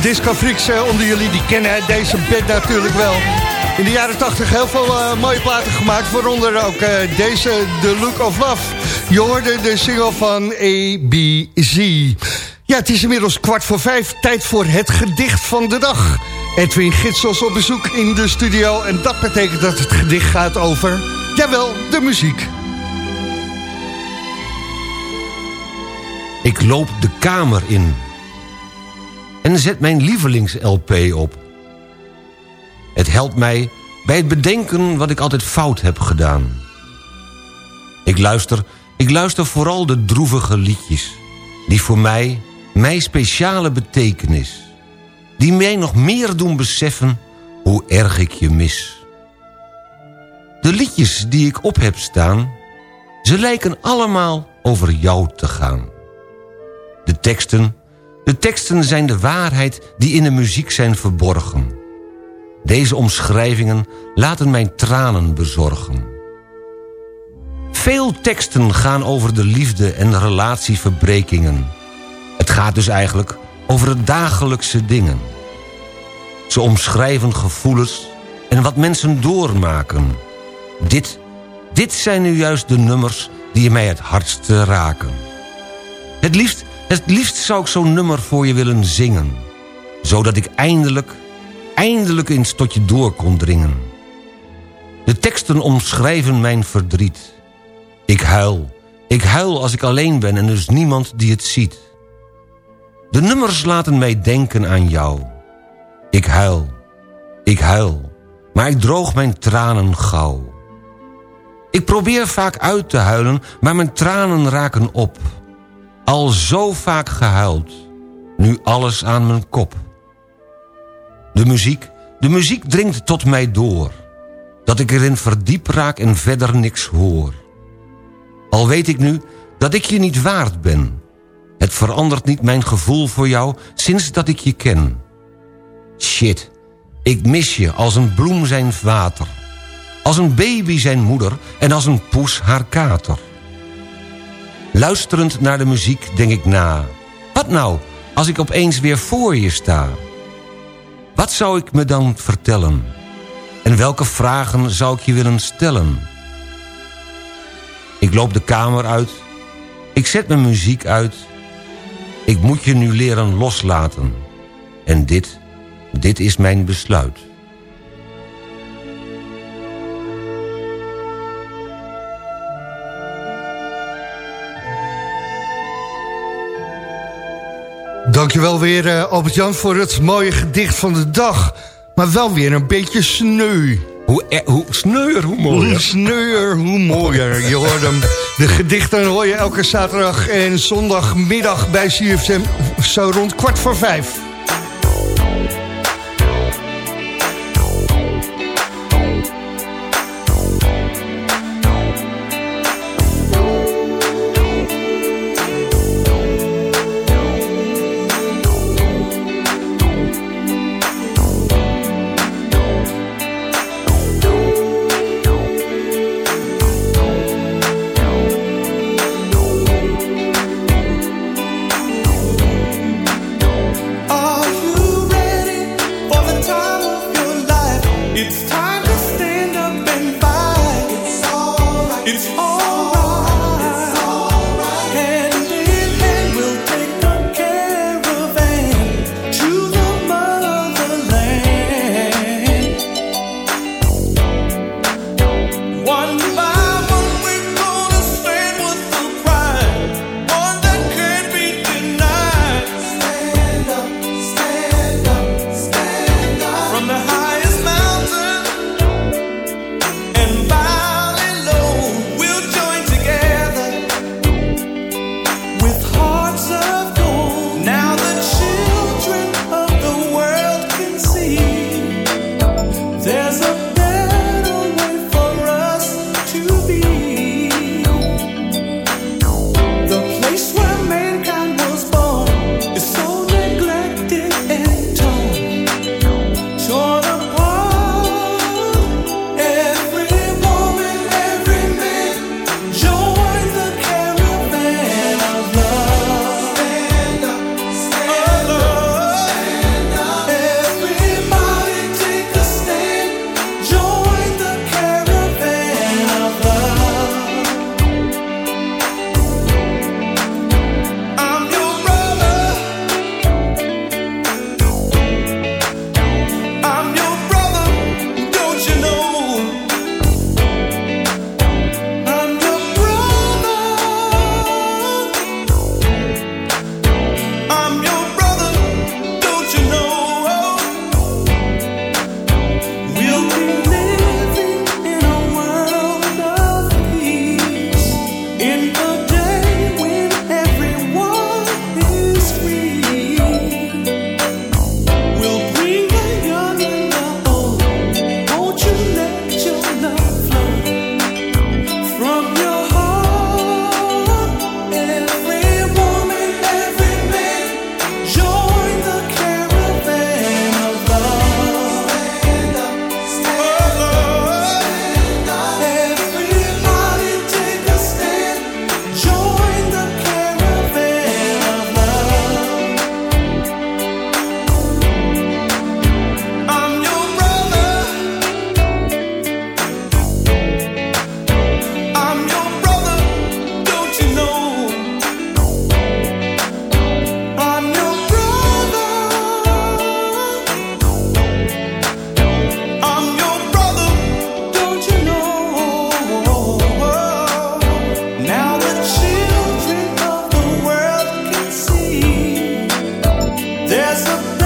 De discofreaks eh, onder jullie, die kennen deze band natuurlijk wel. In de jaren 80 heel veel eh, mooie platen gemaakt. Waaronder ook eh, deze, The Look of Love. Je hoorde de single van ABC. Ja, het is inmiddels kwart voor vijf. Tijd voor het gedicht van de dag. Edwin Gitsels op bezoek in de studio. En dat betekent dat het gedicht gaat over... Jawel, de muziek. Ik loop de kamer in. En zet mijn lievelings-LP op. Het helpt mij bij het bedenken wat ik altijd fout heb gedaan. Ik luister, ik luister vooral de droevige liedjes... die voor mij, mijn speciale betekenis... die mij nog meer doen beseffen hoe erg ik je mis. De liedjes die ik op heb staan... ze lijken allemaal over jou te gaan. De teksten, de teksten zijn de waarheid die in de muziek zijn verborgen. Deze omschrijvingen laten mijn tranen bezorgen. Veel teksten gaan over de liefde en relatieverbrekingen. Het gaat dus eigenlijk over de dagelijkse dingen. Ze omschrijven gevoelens en wat mensen doormaken. Dit, dit zijn nu juist de nummers die mij het hardste raken. Het liefst, het liefst zou ik zo'n nummer voor je willen zingen. Zodat ik eindelijk, eindelijk eens tot je door kon dringen. De teksten omschrijven mijn verdriet. Ik huil, ik huil als ik alleen ben en er is niemand die het ziet. De nummers laten mij denken aan jou. Ik huil, ik huil, maar ik droog mijn tranen gauw. Ik probeer vaak uit te huilen, maar mijn tranen raken op. Al zo vaak gehuild, nu alles aan mijn kop. De muziek, de muziek dringt tot mij door. Dat ik erin verdiep raak en verder niks hoor. Al weet ik nu dat ik je niet waard ben. Het verandert niet mijn gevoel voor jou sinds dat ik je ken. Shit, ik mis je als een bloem zijn water. Als een baby zijn moeder en als een poes haar kater. Luisterend naar de muziek denk ik na. Wat nou, als ik opeens weer voor je sta? Wat zou ik me dan vertellen? En welke vragen zou ik je willen stellen? Ik loop de kamer uit. Ik zet mijn muziek uit. Ik moet je nu leren loslaten. En dit, dit is mijn besluit. Dankjewel weer eh, Albert-Jan voor het mooie gedicht van de dag. Maar wel weer een beetje sneu. Hoe, eh, hoe sneuer, hoe mooier. Hoe sneuer, hoe mooier. Je hoort hem. De gedichten hoor je elke zaterdag en zondagmiddag bij CFM. Zo rond kwart voor vijf. as a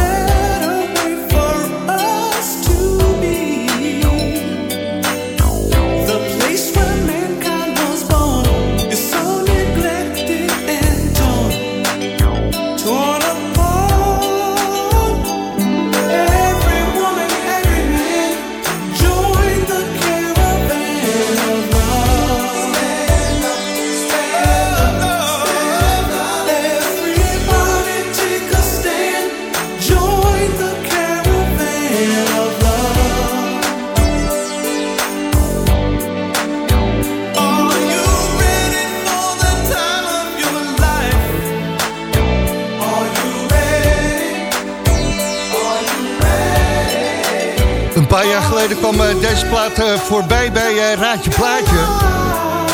plaat eh, voorbij bij eh, Raadje Plaatje.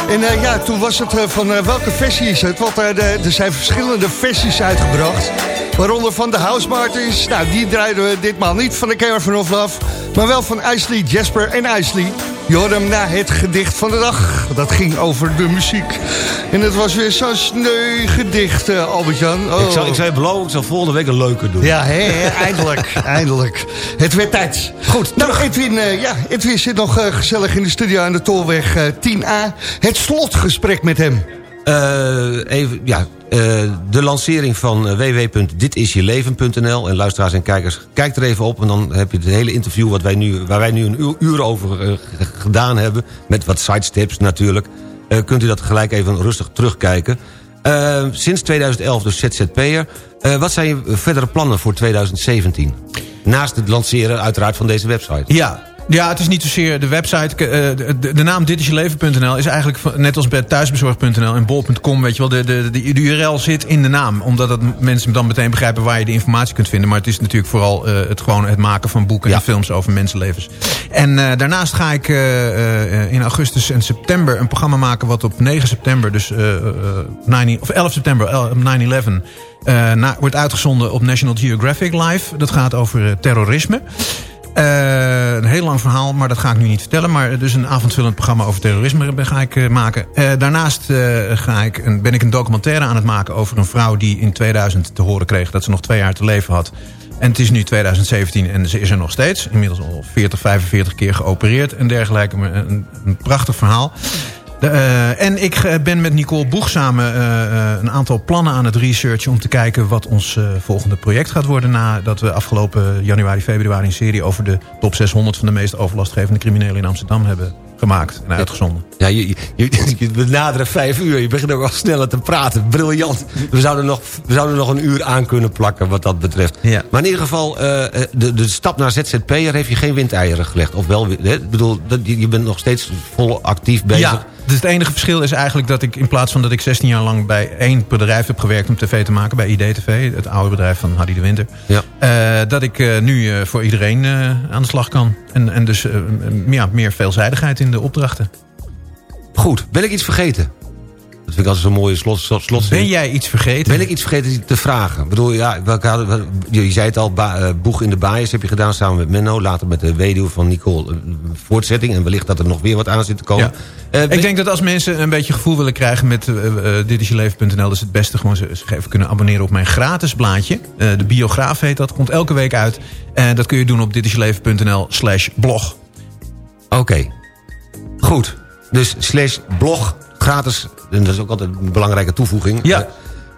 En eh, ja, toen was het van welke versie is het? Want er zijn verschillende versies uitgebracht. Waaronder van de House Martins. Nou, die draaiden we ditmaal niet van de Caravan of Love. Maar wel van Isley, Jasper en Isley. Hem na het gedicht van de dag. Dat ging over de muziek. En het was weer zo'n sneu gedicht, eh, Albert-Jan. Oh. Ik, zal, ik zal je beloven, ik zal volgende week een leuke doen. Ja, hè, eindelijk, eindelijk. Het werd tijd. Goed, nou Edwin, eh, ja, Edwin zit nog eh, gezellig in de studio aan de Tolweg eh, 10A. Het slotgesprek met hem. Eh, even, ja, eh, de lancering van eh, www.ditisjeleven.nl. En luisteraars en kijkers, kijk er even op. En dan heb je het hele interview wat wij nu, waar wij nu een uur, over eh, gedaan hebben. Met wat sidesteps natuurlijk. Kunt u dat gelijk even rustig terugkijken. Sinds 2011 dus ZZP'er. Wat zijn je verdere plannen voor 2017? Naast het lanceren uiteraard van deze website. Ja, ja, het is niet zozeer de website. eh, de, de, de naam ditisjeleven.nl is eigenlijk net als bij thuisbezorg.nl en bol.com. Weet je wel, de, de, de, URL zit in de naam. Omdat het mensen dan meteen begrijpen waar je de informatie kunt vinden. Maar het is natuurlijk vooral eh, het, gewoon het maken van boeken en films over mensenlevens. En eh, daarnaast ga ik in augustus en september een programma maken... wat op 9 september, dus eh, eh, 9 of 11 september, el- 9-11... eh, na- wordt uitgezonden op National Geographic Live. Dat gaat over terrorisme. Eh, een heel lang verhaal, maar dat ga ik nu niet vertellen. Maar dus een avondvullend programma over terrorisme ga ik eh, maken. Eh, daarnaast ga ik een, ben ik een documentaire aan het maken over een vrouw... die in 2000 te horen kreeg dat ze nog twee jaar te leven had. En het is nu 2017 en ze is er nog steeds. Inmiddels al 40, 45 keer geopereerd en dergelijke. Een prachtig verhaal. De, eh, en ik eh, ben met Nicole Boeg samen eh, een aantal plannen aan het researchen... om te kijken wat ons volgende project gaat worden... nadat we afgelopen januari, februari een serie... over de top 600 van de meest overlastgevende criminelen in Amsterdam hebben gemaakt en uitgezonden. Ja, je, je benadert vijf uur. Je begint ook al sneller te praten. Briljant. We zouden nog, we zouden nog een uur aan kunnen plakken wat dat betreft. Ja. Maar in ieder geval, eh, de, de stap naar ZZP'er heeft je geen windeieren gelegd. Of wel, ik bedoel, dat- je bent nog steeds vol actief bezig. Ja, dus het enige verschil is eigenlijk dat ik in plaats van dat ik 16 jaar lang bij één bedrijf heb gewerkt om tv te maken, bij IDTV, het oude bedrijf van Hardy de Winter, Ja. eh, dat ik eh, nu eh, voor iedereen eh, aan de slag kan. En, en dus eh, ja, meer veelzijdigheid in de opdrachten. Goed, ben ik iets vergeten? Dat vind ik altijd zo'n mooie slot, slot, slotzin. Ben jij iets vergeten? Ben ik iets vergeten te vragen? Ik bedoel, ja, welke je, zei het al, eh, Boeg in de Baaiers heb je gedaan samen met Menno. Later met de weduwe van Nicole een voortzetting. En wellicht dat er nog weer wat aan zit te komen. Ja. Eh, Ik denk dat als mensen een beetje gevoel willen krijgen met uh, ditisjeleven.nl... is het beste gewoon ze- zich even kunnen abonneren op mijn gratis blaadje. Eh, de biograaf heet dat, komt elke week uit. En dat kun je doen op ditisjeleven.nl slash blog. Oké. Goed. Dus slash blog, gratis. En dat is ook altijd een belangrijke toevoeging. Ja.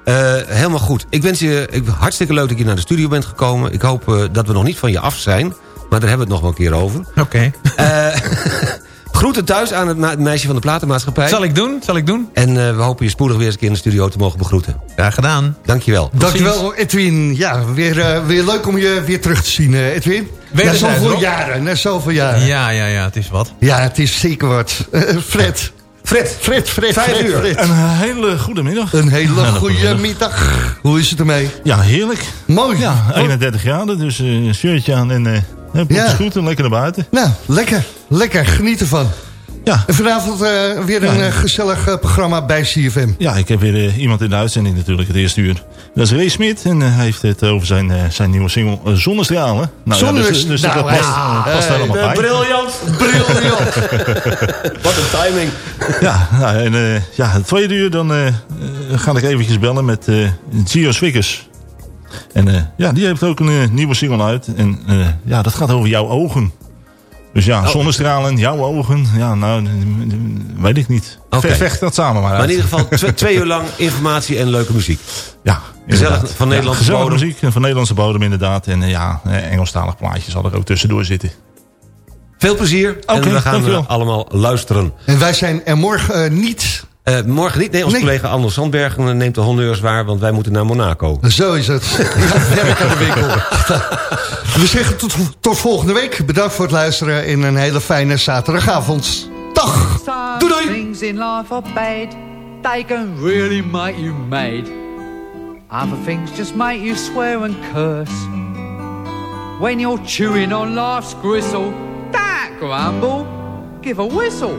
Eh, eh, helemaal goed. Ik wens je ik, hartstikke leuk dat je naar de studio bent gekomen. Ik hoop eh, dat we nog niet van je af zijn. Maar daar hebben we het nog wel een keer over. Oké. groeten thuis aan het meisje van de platenmaatschappij. Zal ik doen, zal ik doen. En eh, we hopen je spoedig weer eens een keer in de studio te mogen begroeten. Graag gedaan. Dankjewel. Dankjewel Edwin. Ja, weer, eh, weer leuk om je weer terug te zien eh, Edwin. Na zoveel jaren, na zoveel jaren. Ja, ja, ja, het is wat. Ja, het is zeker wat. Fred. Fred. Fred, Fred, Vijf Fred, uur. Fred. Een hele goede middag. Een hele Ja, goede goedemiddag. middag. Hoe is het ermee? Ja, heerlijk. Mooi. Ja, 31 graden, dus een shirtje aan en eh ja. Ja. goed en lekker naar buiten. Nou, lekker. Lekker. Geniet ervan. Ja. En vanavond eh, weer een Ja. eh, gezellig eh, programma bij CFM. Ja, ik heb weer iemand in de uitzending natuurlijk, het eerste uur. Dat is Ray Smit en hij heeft het over zijn, eh, zijn nieuwe single Zonnestralen. Nou, ja, dus, dus nou, dat past, ja, past helemaal bij. Briljant. Briljant. wat een timing. Ja, nou, en ja, het tweede uur dan ga ik eventjes bellen met eh Gio Swickers. En eh, ja, die heeft ook een eh, nieuwe single uit. En eh, ja, dat gaat over jouw ogen. Dus ja, zonnestralen, jouw ogen. Ja, nou, weet ik niet. Vecht dat samen maar Maar in ieder geval twee, twee uur lang informatie en leuke muziek. Ja, Gezellig inderdaad. van Nederlandse ja, gezellige bodem. muziek en van Nederlandse bodem inderdaad. En ja, Engelstalig plaatje zal er ook tussendoor zitten. Veel plezier. en Oké, we gaan allemaal luisteren. En wij zijn er morgen niet. Eh, morgen niet. Nee, onze Nee. collega Anders Sandbergen eh, neemt de honneurs waar, want wij moeten naar Monaco. Zo is het. Werk aan de winkel. We zeggen tot, tot volgende week. Bedankt voor het luisteren en een hele fijne zaterdagavond. Dag. Some things in life are bad. They can really make you mad. Other things just make you swear and curse. When you're chewing on life's gristle, that grumble, give a whistle.